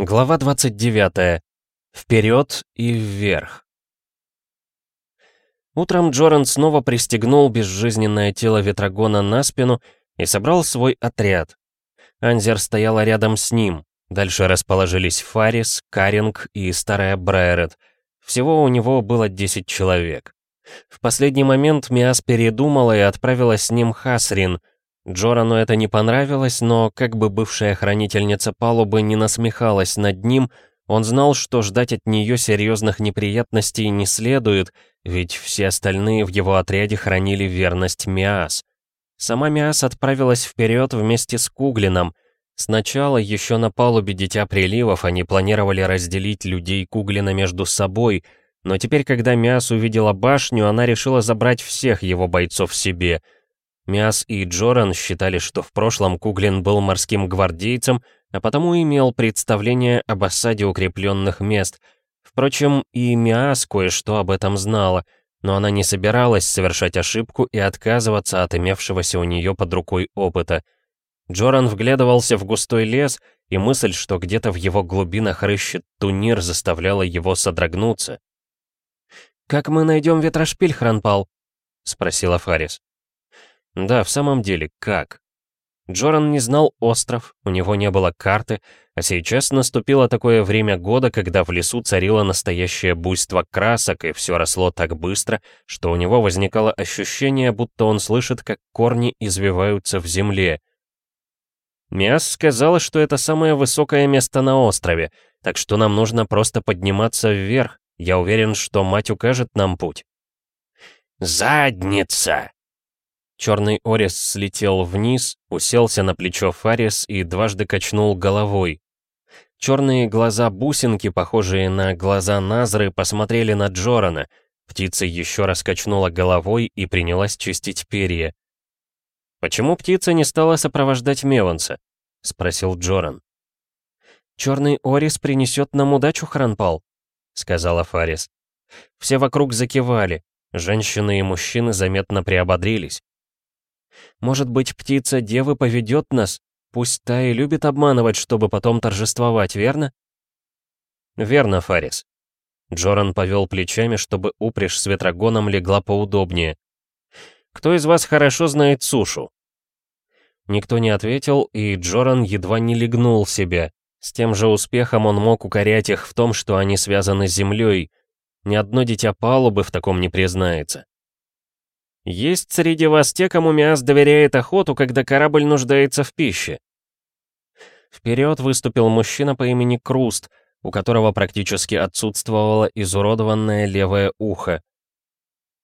Глава 29. Вперед и вверх. Утром Джоран снова пристегнул безжизненное тело Ветрогона на спину и собрал свой отряд. Анзер стояла рядом с ним. Дальше расположились Фарис, Каринг и старая Брайрет. Всего у него было 10 человек. В последний момент Миас передумала и отправила с ним Хасрин — Джорану это не понравилось, но как бы бывшая хранительница палубы не насмехалась над ним, он знал, что ждать от нее серьезных неприятностей не следует, ведь все остальные в его отряде хранили верность Миас. Сама Миас отправилась вперед вместе с Куглином. Сначала, еще на палубе Дитя Приливов, они планировали разделить людей Куглина между собой, но теперь, когда Миас увидела башню, она решила забрать всех его бойцов себе — Миас и Джоран считали, что в прошлом Куглин был морским гвардейцем, а потому имел представление об осаде укрепленных мест. Впрочем, и Миас кое-что об этом знала, но она не собиралась совершать ошибку и отказываться от имевшегося у нее под рукой опыта. Джоран вглядывался в густой лес, и мысль, что где-то в его глубинах рыщет тунир, заставляла его содрогнуться. «Как мы найдем ветрошпиль, Хранпал?» — спросила Фарис. Да, в самом деле, как? Джоран не знал остров, у него не было карты, а сейчас наступило такое время года, когда в лесу царило настоящее буйство красок, и все росло так быстро, что у него возникало ощущение, будто он слышит, как корни извиваются в земле. Миас сказала, что это самое высокое место на острове, так что нам нужно просто подниматься вверх. Я уверен, что мать укажет нам путь. «Задница!» Черный Орис слетел вниз, уселся на плечо Фарис и дважды качнул головой. Черные глаза-бусинки, похожие на глаза Назры, посмотрели на Джорана. Птица еще раз качнула головой и принялась чистить перья. «Почему птица не стала сопровождать Меванса?» — спросил Джоран. «Черный Орис принесет нам удачу, Хранпал», — сказала Фарис. Все вокруг закивали, женщины и мужчины заметно приободрились. Может быть, птица девы поведет нас? Пусть та и любит обманывать, чтобы потом торжествовать, верно? Верно, Фарис. Джоран повел плечами, чтобы упряжь с ветрогоном легла поудобнее. Кто из вас хорошо знает сушу? Никто не ответил, и Джоран едва не легнул себя. С тем же успехом он мог укорять их в том, что они связаны с землей. Ни одно дитя палубы в таком не признается. Есть среди вас те, кому Миас доверяет охоту, когда корабль нуждается в пище. Вперед выступил мужчина по имени Круст, у которого практически отсутствовало изуродованное левое ухо.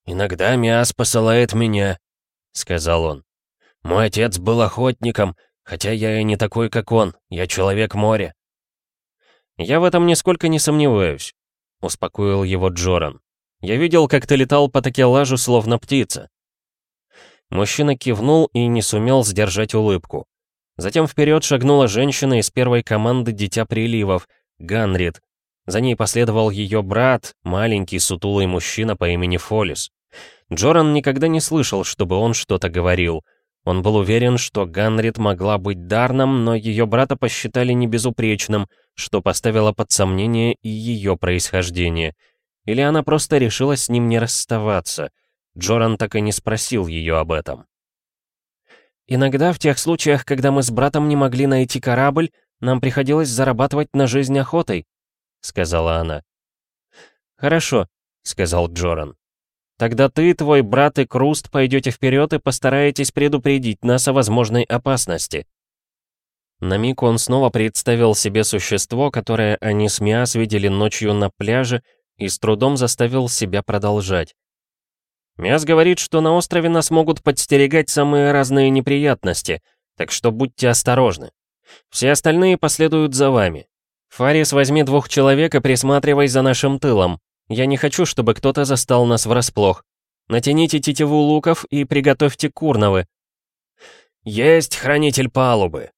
«Иногда Миас посылает меня», — сказал он. «Мой отец был охотником, хотя я и не такой, как он, я человек моря». «Я в этом нисколько не сомневаюсь», — успокоил его Джоран. «Я видел, как ты летал по такелажу, словно птица. Мужчина кивнул и не сумел сдержать улыбку. Затем вперед шагнула женщина из первой команды «Дитя приливов», Ганрид. За ней последовал ее брат, маленький сутулый мужчина по имени Фолис. Джоран никогда не слышал, чтобы он что-то говорил. Он был уверен, что Ганрид могла быть Дарном, но ее брата посчитали небезупречным, что поставило под сомнение и ее происхождение. Или она просто решила с ним не расставаться — Джоран так и не спросил ее об этом. «Иногда в тех случаях, когда мы с братом не могли найти корабль, нам приходилось зарабатывать на жизнь охотой», — сказала она. «Хорошо», — сказал Джоран. «Тогда ты, твой брат и Круст пойдете вперед и постараетесь предупредить нас о возможной опасности». На миг он снова представил себе существо, которое они с Миас видели ночью на пляже, и с трудом заставил себя продолжать. Мяс говорит, что на острове нас могут подстерегать самые разные неприятности, так что будьте осторожны. Все остальные последуют за вами. Фарис, возьми двух человек и присматривай за нашим тылом. Я не хочу, чтобы кто-то застал нас врасплох. Натяните тетиву луков и приготовьте курновы. «Есть хранитель палубы!»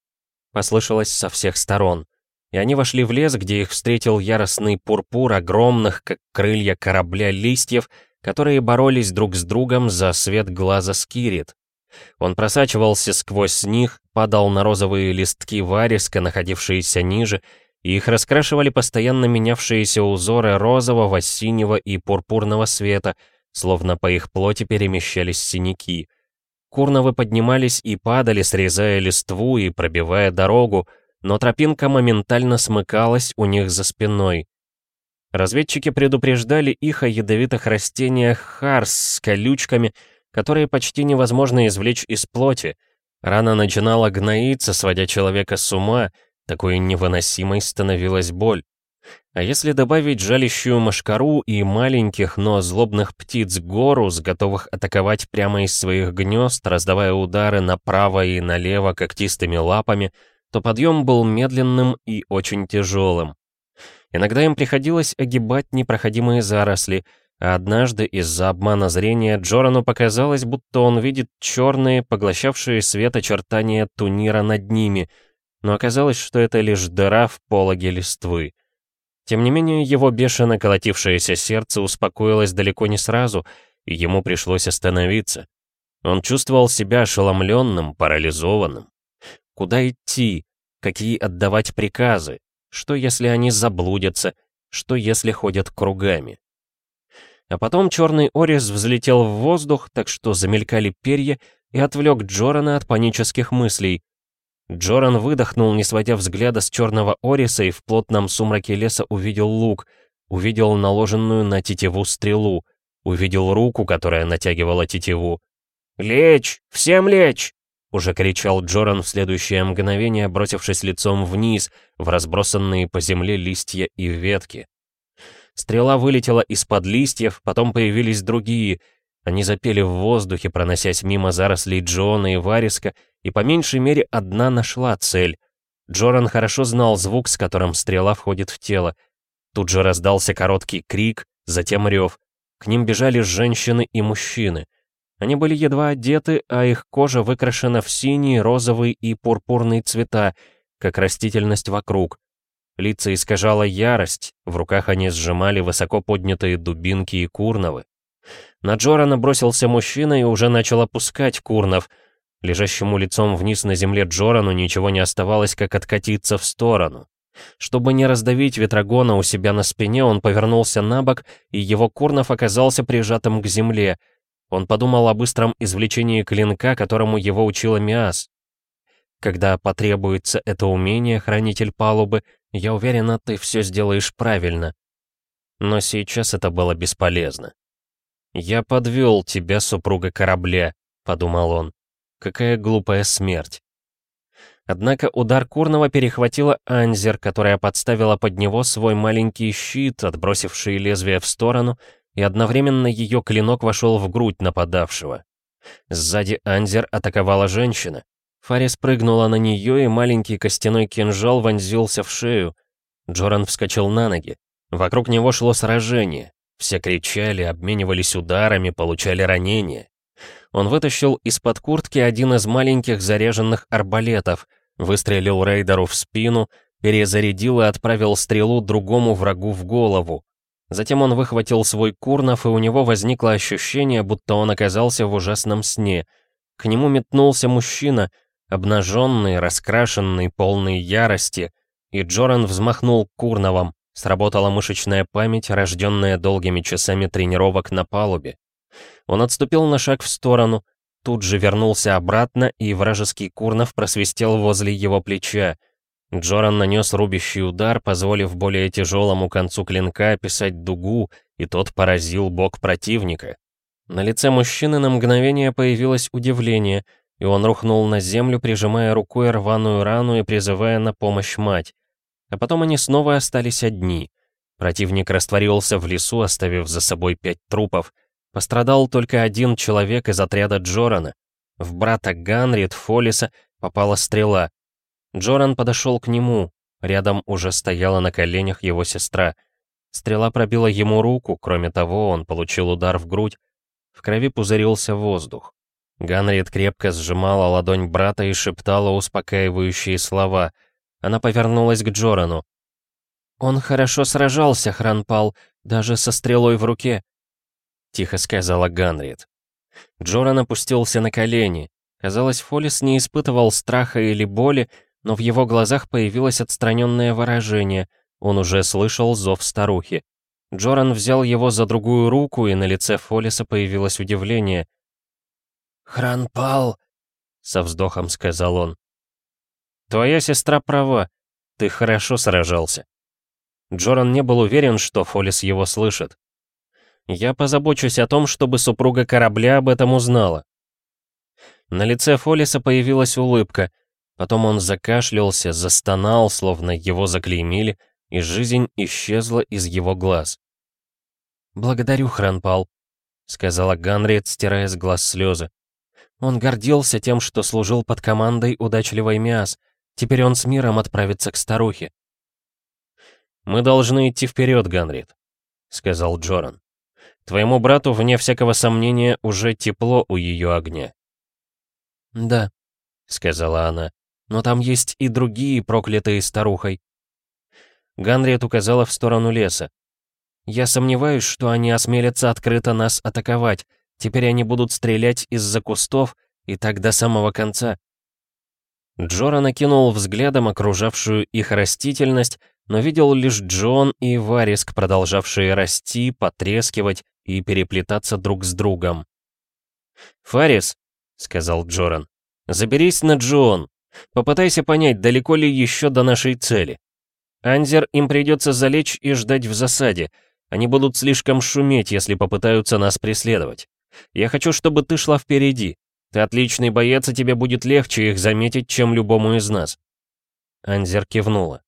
Послышалось со всех сторон. И они вошли в лес, где их встретил яростный пурпур огромных, как крылья корабля, листьев, которые боролись друг с другом за свет глаза Скирит. Он просачивался сквозь них, падал на розовые листки вариска, находившиеся ниже, и их раскрашивали постоянно менявшиеся узоры розового, синего и пурпурного света, словно по их плоти перемещались синяки. Курновы поднимались и падали, срезая листву и пробивая дорогу, но тропинка моментально смыкалась у них за спиной. Разведчики предупреждали их о ядовитых растениях харс с колючками, которые почти невозможно извлечь из плоти. Рана начинала гноиться, сводя человека с ума, такой невыносимой становилась боль. А если добавить жалящую мошкару и маленьких, но злобных птиц гору, с готовых атаковать прямо из своих гнезд, раздавая удары направо и налево когтистыми лапами, то подъем был медленным и очень тяжелым. Иногда им приходилось огибать непроходимые заросли, а однажды из-за обмана зрения Джорану показалось, будто он видит черные, поглощавшие свет очертания тунира над ними, но оказалось, что это лишь дыра в пологе листвы. Тем не менее, его бешено колотившееся сердце успокоилось далеко не сразу, и ему пришлось остановиться. Он чувствовал себя ошеломленным, парализованным. Куда идти? Какие отдавать приказы? Что, если они заблудятся? Что, если ходят кругами? А потом черный Орис взлетел в воздух, так что замелькали перья, и отвлек Джорана от панических мыслей. Джоран выдохнул, не сводя взгляда с черного Ориса, и в плотном сумраке леса увидел лук, увидел наложенную на тетиву стрелу, увидел руку, которая натягивала тетиву. «Лечь! Всем лечь!» Уже кричал Джоран в следующее мгновение, бросившись лицом вниз, в разбросанные по земле листья и ветки. Стрела вылетела из-под листьев, потом появились другие. Они запели в воздухе, проносясь мимо зарослей Джона и Вариска, и по меньшей мере одна нашла цель. Джоран хорошо знал звук, с которым стрела входит в тело. Тут же раздался короткий крик, затем рев. К ним бежали женщины и мужчины. Они были едва одеты, а их кожа выкрашена в синий, розовый и пурпурный цвета, как растительность вокруг. Лица искажала ярость, в руках они сжимали высоко поднятые дубинки и курновы. На Джорана бросился мужчина и уже начал опускать курнов. Лежащему лицом вниз на земле Джорану ничего не оставалось, как откатиться в сторону. Чтобы не раздавить ветрогона у себя на спине, он повернулся на бок, и его курнов оказался прижатым к земле — он подумал о быстром извлечении клинка, которому его учила Миас. Когда потребуется это умение, хранитель палубы, я уверена, ты все сделаешь правильно. Но сейчас это было бесполезно. «Я подвел тебя, супруга корабля», — подумал он. «Какая глупая смерть». Однако удар Курного перехватила Анзер, которая подставила под него свой маленький щит, отбросивший лезвие в сторону, и одновременно ее клинок вошел в грудь нападавшего. Сзади Анзер атаковала женщина. Фарис прыгнула на нее, и маленький костяной кинжал вонзился в шею. Джоран вскочил на ноги. Вокруг него шло сражение. Все кричали, обменивались ударами, получали ранения. Он вытащил из-под куртки один из маленьких заряженных арбалетов, выстрелил рейдеру в спину, перезарядил и отправил стрелу другому врагу в голову. Затем он выхватил свой курнов, и у него возникло ощущение, будто он оказался в ужасном сне. К нему метнулся мужчина, обнаженный, раскрашенный, полный ярости, и Джоран взмахнул курновом. Сработала мышечная память, рожденная долгими часами тренировок на палубе. Он отступил на шаг в сторону, тут же вернулся обратно, и вражеский курнов просвистел возле его плеча. Джоран нанес рубящий удар, позволив более тяжелому концу клинка описать дугу, и тот поразил бок противника. На лице мужчины на мгновение появилось удивление, и он рухнул на землю, прижимая рукой рваную рану и призывая на помощь мать. А потом они снова остались одни. Противник растворился в лесу, оставив за собой пять трупов. Пострадал только один человек из отряда Джорана. В брата Ганрид Фолиса попала стрела, Джоран подошел к нему. Рядом уже стояла на коленях его сестра. Стрела пробила ему руку, кроме того, он получил удар в грудь. В крови пузырился воздух. Ганрид крепко сжимала ладонь брата и шептала успокаивающие слова. Она повернулась к Джорану. «Он хорошо сражался, Хранпал, даже со стрелой в руке», — тихо сказала Ганрид. Джоран опустился на колени. Казалось, Фолис не испытывал страха или боли, но в его глазах появилось отстраненное выражение, он уже слышал зов старухи. Джоран взял его за другую руку, и на лице Фолиса появилось удивление. «Хранпал!» — со вздохом сказал он. «Твоя сестра права. Ты хорошо сражался». Джоран не был уверен, что Фолис его слышит. «Я позабочусь о том, чтобы супруга корабля об этом узнала». На лице Фолиса появилась улыбка, потом он закашлялся, застонал, словно его заклеймили, и жизнь исчезла из его глаз. «Благодарю, Хранпал», — сказала Ганриет, стирая с глаз слезы. Он гордился тем, что служил под командой удачливой Миас. Теперь он с миром отправится к старухе. «Мы должны идти вперед, Ганрид», — сказал Джоран. «Твоему брату, вне всякого сомнения, уже тепло у ее огня». «Да», — сказала она, — «но там есть и другие, проклятые старухой. Ганриет указала в сторону леса. «Я сомневаюсь, что они осмелятся открыто нас атаковать. Теперь они будут стрелять из-за кустов, и так до самого конца». Джора накинул взглядом окружавшую их растительность, но видел лишь Джон и Вариск, продолжавшие расти, потрескивать и переплетаться друг с другом. «Фарис», — сказал Джоран, — «заберись на Джон. Попытайся понять, далеко ли еще до нашей цели». Анзер им придется залечь и ждать в засаде. Они будут слишком шуметь, если попытаются нас преследовать. Я хочу, чтобы ты шла впереди. Ты отличный боец, и тебе будет легче их заметить, чем любому из нас». Анзер кивнула.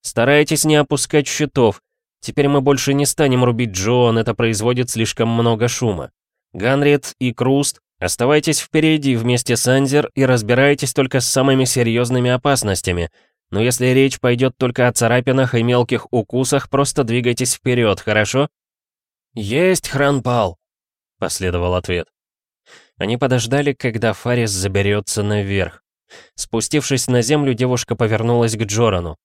«Старайтесь не опускать щитов. Теперь мы больше не станем рубить Джоан, это производит слишком много шума. Ганрид и Круст, оставайтесь впереди вместе с Анзер и разбирайтесь только с самыми серьезными опасностями — но если речь пойдет только о царапинах и мелких укусах, просто двигайтесь вперед, хорошо?» «Есть, Хранпал!» — последовал ответ. Они подождали, когда Фарис заберется наверх. Спустившись на землю, девушка повернулась к Джорану.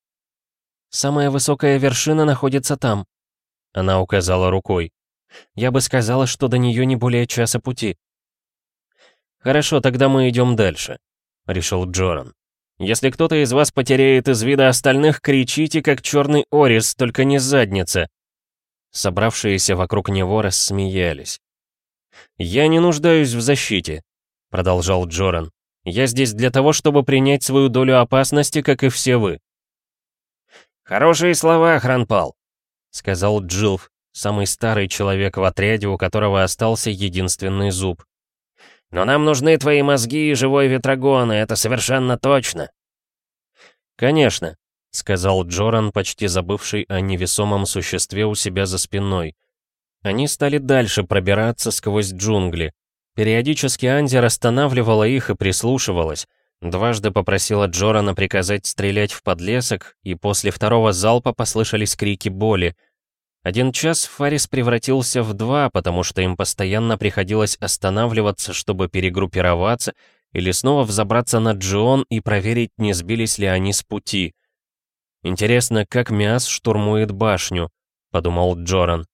«Самая высокая вершина находится там», — она указала рукой. «Я бы сказала, что до нее не более часа пути». «Хорошо, тогда мы идем дальше», — решил Джоран. Если кто-то из вас потеряет из вида остальных, кричите, как черный орис, только не задница. Собравшиеся вокруг него рассмеялись. «Я не нуждаюсь в защите», — продолжал Джоран. «Я здесь для того, чтобы принять свою долю опасности, как и все вы». «Хорошие слова, Хранпал», — сказал Джилф, самый старый человек в отряде, у которого остался единственный зуб. Но нам нужны твои мозги и живой ветрогон, и это совершенно точно. Конечно, сказал Джоран, почти забывший о невесомом существе у себя за спиной. Они стали дальше пробираться сквозь джунгли. Периодически Анзер останавливала их и прислушивалась. Дважды попросила Джорана приказать стрелять в подлесок, и после второго залпа послышались крики боли — один час Фарис превратился в два, потому что им постоянно приходилось останавливаться, чтобы перегруппироваться, или снова взобраться на Джион и проверить, не сбились ли они с пути. «Интересно, как Миас штурмует башню», — подумал Джоран.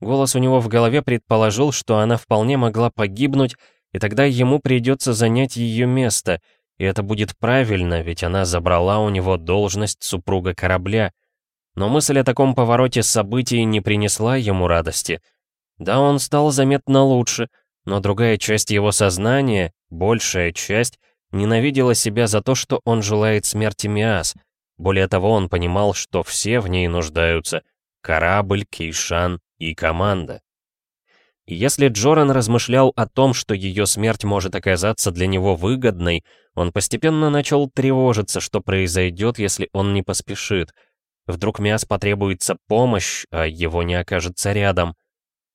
Голос у него в голове предположил, что она вполне могла погибнуть, и тогда ему придется занять ее место, и это будет правильно, ведь она забрала у него должность супруга корабля — но мысль о таком повороте событий не принесла ему радости. Да, он стал заметно лучше, но другая часть его сознания, большая часть, ненавидела себя за то, что он желает смерти Миас. Более того, он понимал, что все в ней нуждаются — корабль, Кейшан и команда. И если Джоран размышлял о том, что ее смерть может оказаться для него выгодной, он постепенно начал тревожиться, что произойдет, если он не поспешит — Вдруг Миас потребуется помощь, а его не окажется рядом.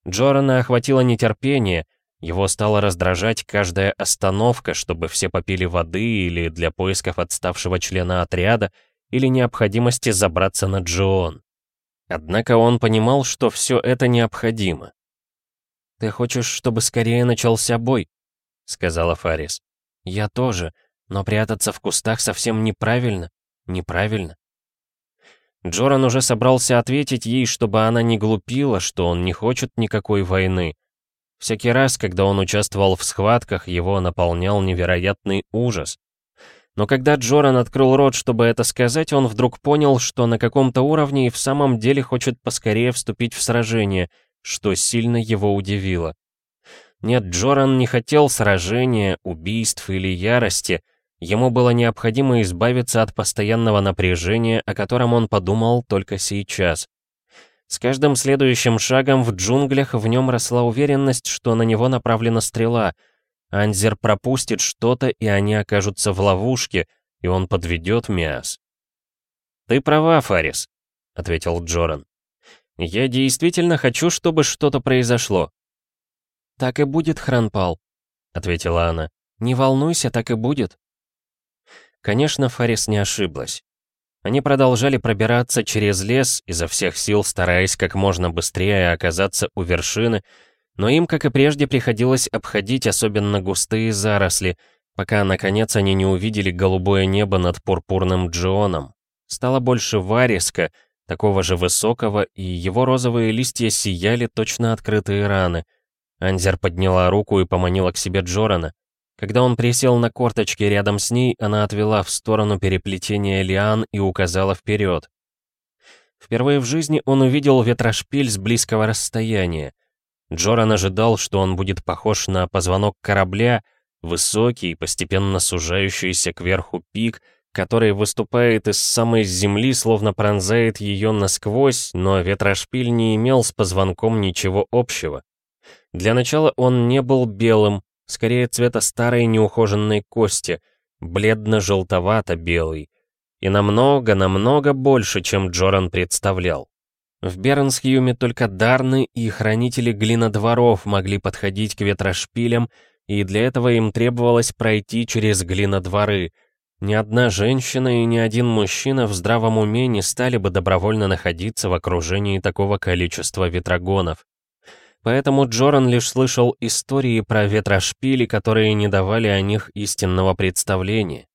Джорана охватило нетерпение, его стало раздражать каждая остановка, чтобы все попили воды или для поисков отставшего члена отряда, или необходимости забраться на Джоон. Однако он понимал, что все это необходимо. «Ты хочешь, чтобы скорее начался бой?» — сказала Фарис. «Я тоже, но прятаться в кустах совсем неправильно. Неправильно. Джоран уже собрался ответить ей, чтобы она не глупила, что он не хочет никакой войны. Всякий раз, когда он участвовал в схватках, его наполнял невероятный ужас. Но когда Джоран открыл рот, чтобы это сказать, он вдруг понял, что на каком-то уровне и в самом деле хочет поскорее вступить в сражение, что сильно его удивило. Нет, Джоран не хотел сражения, убийств или ярости. Ему было необходимо избавиться от постоянного напряжения, о котором он подумал только сейчас. С каждым следующим шагом в джунглях в нем росла уверенность, что на него направлена стрела. Анзер пропустит что-то, и они окажутся в ловушке, и он подведет Миас. «Ты права, Фарис», — ответил Джоран. «Я действительно хочу, чтобы что-то произошло». «Так и будет, Хранпал», — ответила она. «Не волнуйся, так и будет». Конечно, Фарис не ошиблась. Они продолжали пробираться через лес, изо всех сил стараясь как можно быстрее оказаться у вершины, но им, как и прежде, приходилось обходить особенно густые заросли, пока, наконец, они не увидели голубое небо над пурпурным джионом. Стало больше вариска, такого же высокого, и его розовые листья сияли точно открытые раны. Анзер подняла руку и поманила к себе Джорана. Когда он присел на корточки рядом с ней, она отвела в сторону переплетения лиан и указала вперед. Впервые в жизни он увидел ветрошпиль с близкого расстояния. Джоран ожидал, что он будет похож на позвонок корабля, высокий, постепенно сужающийся кверху пик, который выступает из самой земли, словно пронзает ее насквозь, но ветрошпиль не имел с позвонком ничего общего. Для начала он не был белым, скорее цвета старой неухоженной кости, бледно-желтовато-белый. И намного-намного больше, чем Джоран представлял. В Бернсхьюме только Дарны и хранители глинодворов могли подходить к ветрошпилям, и для этого им требовалось пройти через глинодворы. Ни одна женщина и ни один мужчина в здравом уме не стали бы добровольно находиться в окружении такого количества ветрогонов. Поэтому Джоран лишь слышал истории про ветрошпили, которые не давали о них истинного представления.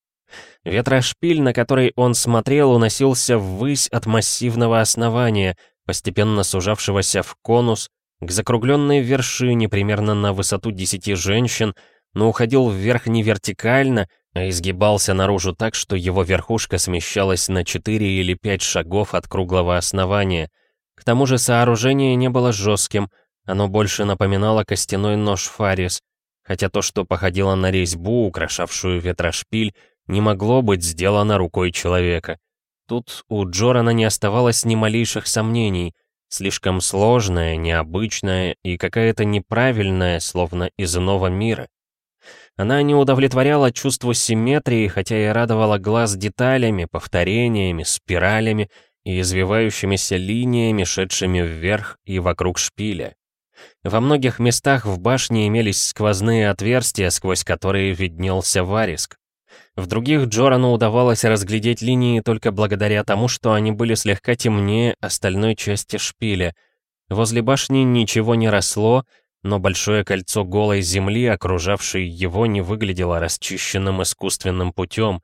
Ветрошпиль, на который он смотрел, уносился ввысь от массивного основания, постепенно сужавшегося в конус, к закругленной вершине примерно на высоту десяти женщин, но уходил вверх не вертикально, а изгибался наружу так, что его верхушка смещалась на 4 или 5 шагов от круглого основания. К тому же сооружение не было жестким — оно больше напоминало костяной нож Фарис, хотя то, что походило на резьбу, украшавшую ветрошпиль, не могло быть сделано рукой человека. Тут у Джорана не оставалось ни малейших сомнений. Слишком сложная, необычная и какая-то неправильная, словно из иного мира. Она не удовлетворяла чувству симметрии, хотя и радовала глаз деталями, повторениями, спиралями и извивающимися линиями, шедшими вверх и вокруг шпиля. Во многих местах в башне имелись сквозные отверстия, сквозь которые виднелся вариск. В других Джорану удавалось разглядеть линии только благодаря тому, что они были слегка темнее остальной части шпиля. Возле башни ничего не росло, но большое кольцо голой земли, окружавшей его, не выглядело расчищенным искусственным путем.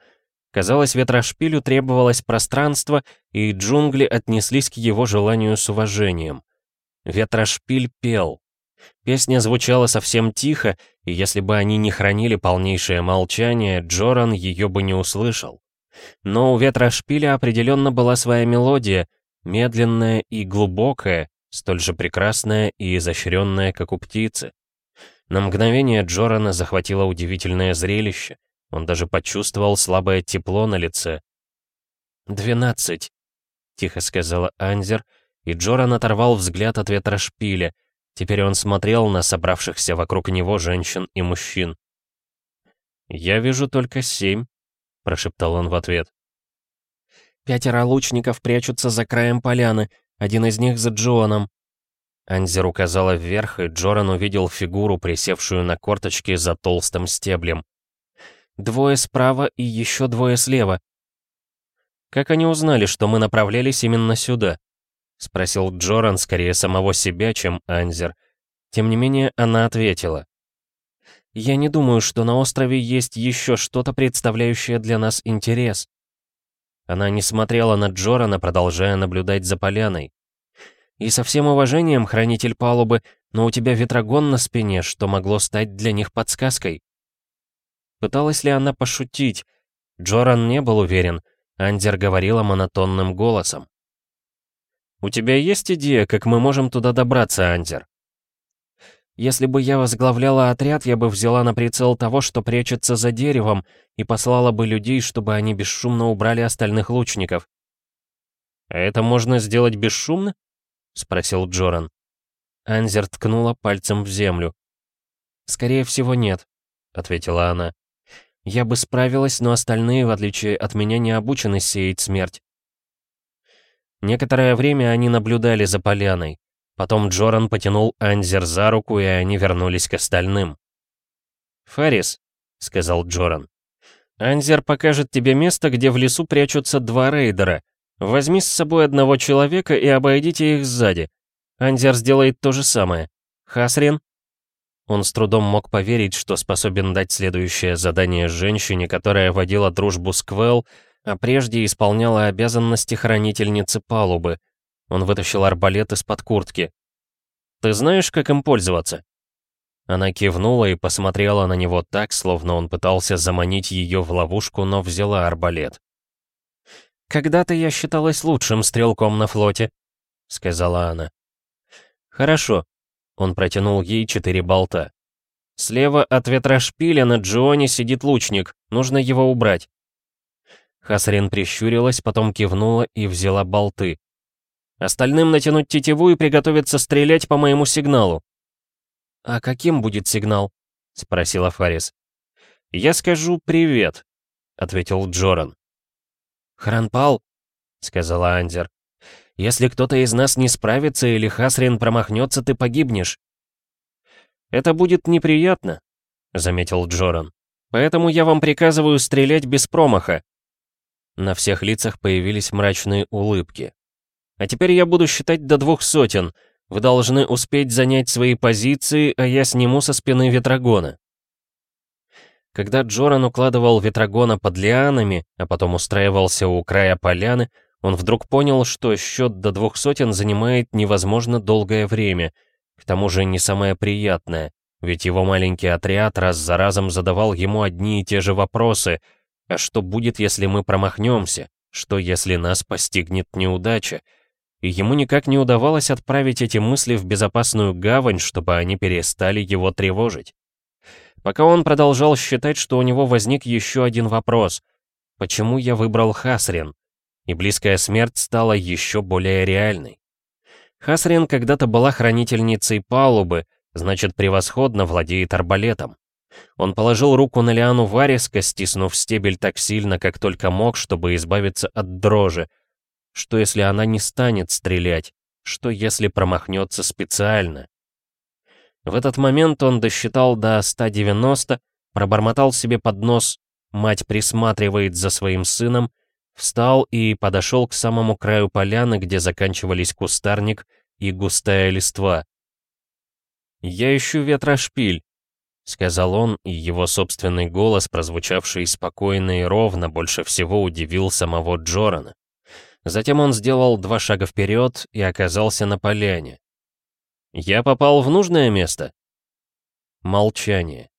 Казалось, ветрошпилю требовалось пространство, и джунгли отнеслись к его желанию с уважением. Ветрошпиль пел. Песня звучала совсем тихо, и если бы они не хранили полнейшее молчание, Джоран ее бы не услышал. Но у ветрошпиля определенно была своя мелодия, медленная и глубокая, столь же прекрасная и изощренная, как у птицы. На мгновение Джорана захватило удивительное зрелище. Он даже почувствовал слабое тепло на лице. «Двенадцать», — тихо сказала Анзер, — и Джоран оторвал взгляд от ветрошпиля. Теперь он смотрел на собравшихся вокруг него женщин и мужчин. «Я вижу только семь», — прошептал он в ответ. «Пятеро лучников прячутся за краем поляны, один из них за Джоаном». Анзер указала вверх, и Джоран увидел фигуру, присевшую на корточки за толстым стеблем. «Двое справа и еще двое слева». «Как они узнали, что мы направлялись именно сюда?» — спросил Джоран скорее самого себя, чем Анзер. Тем не менее, она ответила. «Я не думаю, что на острове есть еще что-то, представляющее для нас интерес». Она не смотрела на Джорана, продолжая наблюдать за поляной. «И со всем уважением, хранитель палубы, но у тебя ветрогон на спине, что могло стать для них подсказкой». Пыталась ли она пошутить? Джоран не был уверен. Андер говорила монотонным голосом. «У тебя есть идея, как мы можем туда добраться, Андер?» «Если бы я возглавляла отряд, я бы взяла на прицел того, что прячется за деревом, и послала бы людей, чтобы они бесшумно убрали остальных лучников». «А это можно сделать бесшумно?» — спросил Джоран. Анзер ткнула пальцем в землю. «Скорее всего, нет», — ответила она. «Я бы справилась, но остальные, в отличие от меня, не обучены сеять смерть». Некоторое время они наблюдали за поляной. Потом Джоран потянул Анзер за руку, и они вернулись к остальным. «Фарис», — сказал Джоран, — «Анзер покажет тебе место, где в лесу прячутся два рейдера. Возьми с собой одного человека и обойдите их сзади. Анзер сделает то же самое. Хасрин?» Он с трудом мог поверить, что способен дать следующее задание женщине, которая водила дружбу с Квелл, а прежде исполняла обязанности хранительницы палубы. Он вытащил арбалет из-под куртки. «Ты знаешь, как им пользоваться?» Она кивнула и посмотрела на него так, словно он пытался заманить ее в ловушку, но взяла арбалет. «Когда-то я считалась лучшим стрелком на флоте», — сказала она. «Хорошо, он протянул ей четыре болта. «Слева от ветрошпиля на Джионе сидит лучник. Нужно его убрать». Хасрин прищурилась, потом кивнула и взяла болты. «Остальным натянуть тетиву и приготовиться стрелять по моему сигналу». «А каким будет сигнал?» — спросила Фарис. «Я скажу «привет», — ответил Джоран. «Хранпал», — сказала Андер. Если кто-то из нас не справится или Хасрин промахнется, ты погибнешь». «Это будет неприятно», — заметил Джоран. «Поэтому я вам приказываю стрелять без промаха». На всех лицах появились мрачные улыбки. «А теперь я буду считать до двух сотен. Вы должны успеть занять свои позиции, а я сниму со спины ветрогона». Когда Джоран укладывал ветрогона под лианами, а потом устраивался у края поляны, он вдруг понял, что счет до двух сотен занимает невозможно долгое время, к тому же не самое приятное, ведь его маленький отряд раз за разом задавал ему одни и те же вопросы. А что будет, если мы промахнемся? Что, если нас постигнет неудача? И ему никак не удавалось отправить эти мысли в безопасную гавань, чтобы они перестали его тревожить. Пока он продолжал считать, что у него возник еще один вопрос. Почему я выбрал Хасрин? и близкая смерть стала еще более реальной. Хасрин когда-то была хранительницей палубы, значит, превосходно владеет арбалетом. Он положил руку на лиану вариска, стиснув стебель так сильно, как только мог, чтобы избавиться от дрожи. Что если она не станет стрелять? Что если промахнется специально? В этот момент он досчитал до 190, пробормотал себе под нос «Мать присматривает за своим сыном» Встал и подошел к самому краю поляны, где заканчивались кустарник и густая листва. «Я ищу ветрошпиль», — сказал он, и его собственный голос, прозвучавший спокойно и ровно, больше всего удивил самого Джорана. Затем он сделал два шага вперед и оказался на поляне. «Я попал в нужное место?» Молчание.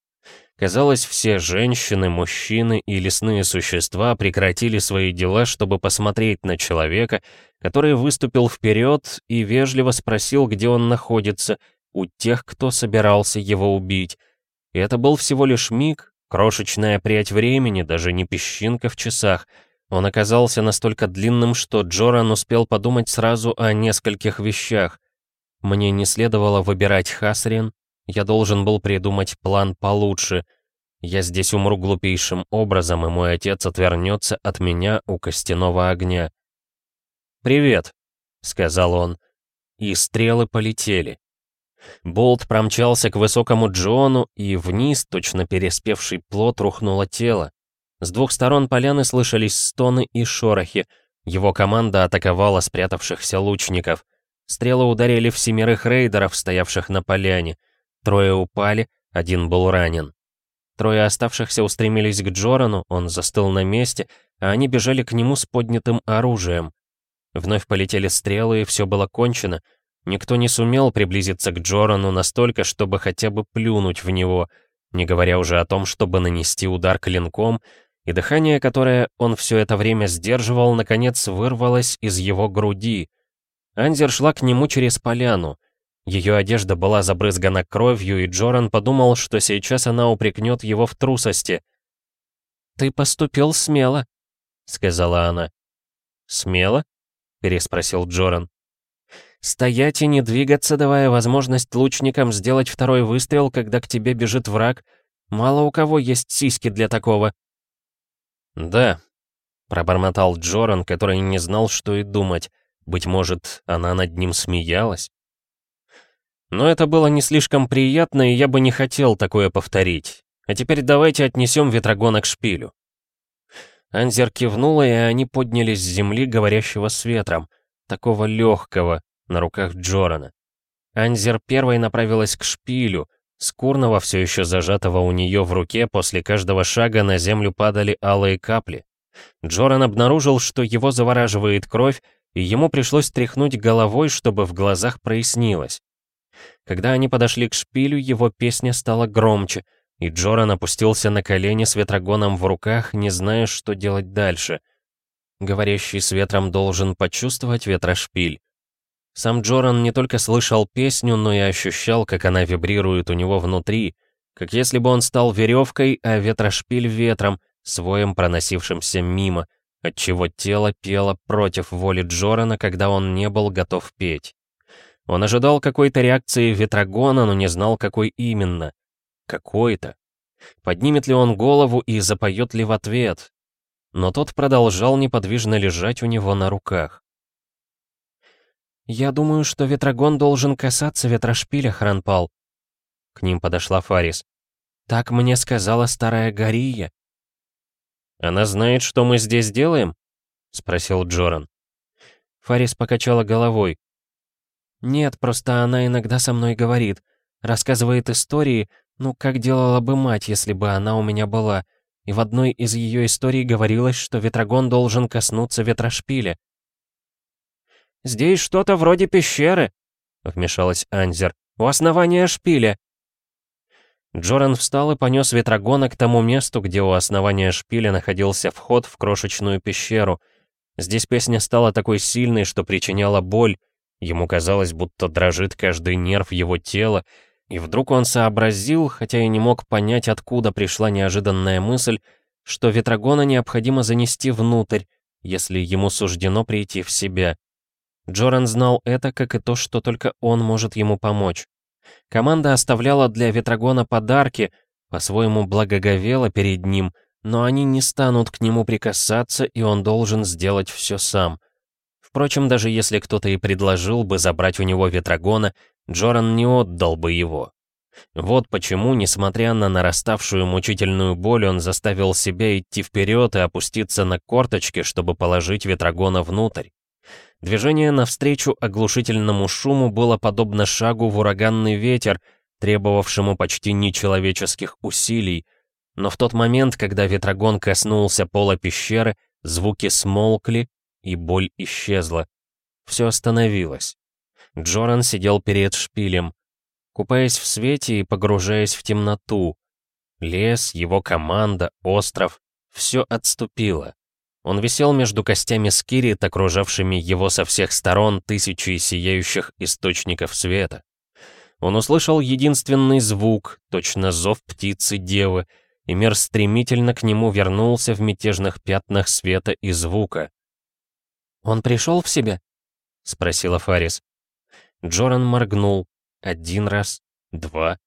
Казалось, все женщины, мужчины и лесные существа прекратили свои дела, чтобы посмотреть на человека, который выступил вперед и вежливо спросил, где он находится, у тех, кто собирался его убить. И это был всего лишь миг, крошечная прядь времени, даже не песчинка в часах. Он оказался настолько длинным, что Джоран успел подумать сразу о нескольких вещах. Мне не следовало выбирать Хасрин, я должен был придумать план получше. Я здесь умру глупейшим образом, и мой отец отвернется от меня у костяного огня. «Привет», — сказал он, и стрелы полетели. Болт промчался к высокому Джону, и вниз, точно переспевший плод, рухнуло тело. С двух сторон поляны слышались стоны и шорохи. Его команда атаковала спрятавшихся лучников. Стрелы ударили в семерых рейдеров, стоявших на поляне. Трое упали, один был ранен. Трое оставшихся устремились к Джорану, он застыл на месте, а они бежали к нему с поднятым оружием. Вновь полетели стрелы, и все было кончено. Никто не сумел приблизиться к Джорану настолько, чтобы хотя бы плюнуть в него, не говоря уже о том, чтобы нанести удар клинком, и дыхание, которое он все это время сдерживал, наконец вырвалось из его груди. Анзер шла к нему через поляну. Ее одежда была забрызгана кровью, и Джоран подумал, что сейчас она упрекнет его в трусости. «Ты поступил смело», — сказала она. «Смело?» — переспросил Джоран. «Стоять и не двигаться, давая возможность лучникам сделать второй выстрел, когда к тебе бежит враг. Мало у кого есть сиськи для такого». «Да», — пробормотал Джоран, который не знал, что и думать. Быть может, она над ним смеялась? Но это было не слишком приятно, и я бы не хотел такое повторить. А теперь давайте отнесем ветрогона к шпилю. Анзер кивнула, и они поднялись с земли, говорящего с ветром, такого легкого, на руках Джорана. Анзер первой направилась к шпилю, с курного, все еще зажатого у нее в руке, после каждого шага на землю падали алые капли. Джоран обнаружил, что его завораживает кровь, и ему пришлось тряхнуть головой, чтобы в глазах прояснилось. Когда они подошли к шпилю, его песня стала громче, и Джоран опустился на колени с ветрогоном в руках, не зная, что делать дальше. Говорящий с ветром должен почувствовать ветрошпиль. Сам Джоран не только слышал песню, но и ощущал, как она вибрирует у него внутри, как если бы он стал веревкой, а ветрошпиль ветром, своим проносившимся мимо, отчего тело пело против воли Джорана, когда он не был готов петь. Он ожидал какой-то реакции ветрогона, но не знал, какой именно. Какой-то. Поднимет ли он голову и запоет ли в ответ? Но тот продолжал неподвижно лежать у него на руках. «Я думаю, что Ветрогон должен касаться ветрошпиля, Хранпал». К ним подошла Фарис. «Так мне сказала старая Гария». «Она знает, что мы здесь делаем?» — спросил Джоран. Фарис покачала головой. «Нет, просто она иногда со мной говорит. Рассказывает истории, ну, как делала бы мать, если бы она у меня была. И в одной из ее историй говорилось, что Ветрогон должен коснуться ветрошпиля. «Здесь что-то вроде пещеры», — вмешалась Анзер. «У основания шпиля». Джоран встал и понес ветрогона к тому месту, где у основания шпиля находился вход в крошечную пещеру. Здесь песня стала такой сильной, что причиняла боль. Ему казалось, будто дрожит каждый нерв его тела, и вдруг он сообразил, хотя и не мог понять, откуда пришла неожиданная мысль, что ветрогона необходимо занести внутрь, если ему суждено прийти в себя. Джоран знал это, как и то, что только он может ему помочь. Команда оставляла для Ветрогона подарки, по-своему благоговела перед ним, но они не станут к нему прикасаться, и он должен сделать все сам. Впрочем, даже если кто-то и предложил бы забрать у него Ветрогона, Джоран не отдал бы его. Вот почему, несмотря на нараставшую мучительную боль, он заставил себя идти вперед и опуститься на корточки, чтобы положить Ветрогона внутрь. Движение навстречу оглушительному шуму было подобно шагу в ураганный ветер, требовавшему почти нечеловеческих усилий, но в тот момент, когда ветрогон коснулся пола пещеры, звуки смолкли, и боль исчезла. Все остановилось. Джоран сидел перед шпилем, купаясь в свете и погружаясь в темноту. Лес, его команда, остров — все отступило. Он висел между костями скирит, окружавшими его со всех сторон тысячи сияющих источников света. Он услышал единственный звук, точно зов птицы-девы, и мир стремительно к нему вернулся в мятежных пятнах света и звука. «Он пришел в себя?» — спросила Фарис. Джоран моргнул. Один раз, два.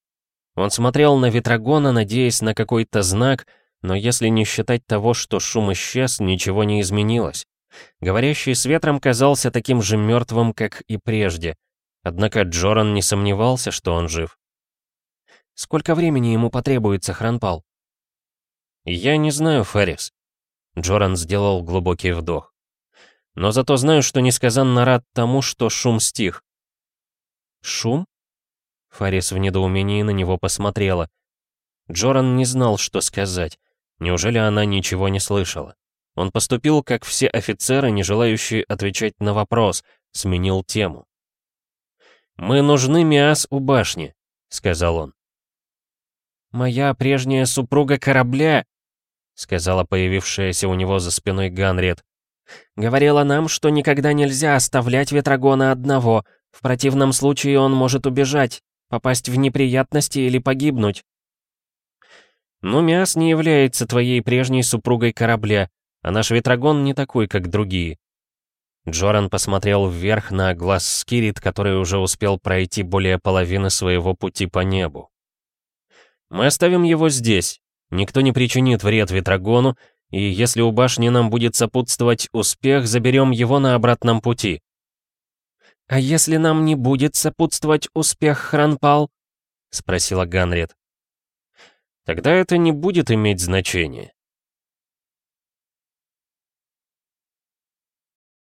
Он смотрел на Ветрогона, надеясь на какой-то знак — но если не считать того, что шум исчез, ничего не изменилось. Говорящий с ветром казался таким же мертвым, как и прежде. Однако Джоран не сомневался, что он жив. «Сколько времени ему потребуется, Хранпал?» «Я не знаю, Феррис». Джоран сделал глубокий вдох. «Но зато знаю, что несказанно рад тому, что шум стих». «Шум?» Фарис в недоумении на него посмотрела. Джоран не знал, что сказать. Неужели она ничего не слышала? Он поступил, как все офицеры, не желающие отвечать на вопрос, сменил тему. «Мы нужны Миас у башни», — сказал он. «Моя прежняя супруга корабля», сказала появившаяся у него за спиной Ганрет. «Говорила нам, что никогда нельзя оставлять Ветрогона одного. В противном случае он может убежать, попасть в неприятности или погибнуть». «Ну, Миас не является твоей прежней супругой корабля, а наш Ветрогон не такой, как другие». Джоран посмотрел вверх на глаз Скирит, который уже успел пройти более половины своего пути по небу. «Мы оставим его здесь. Никто не причинит вред Ветрогону, и если у башни нам будет сопутствовать успех, заберем его на обратном пути». «А если нам не будет сопутствовать успех, Хранпал?» — спросила Ганрет. «Тогда это не будет иметь значения.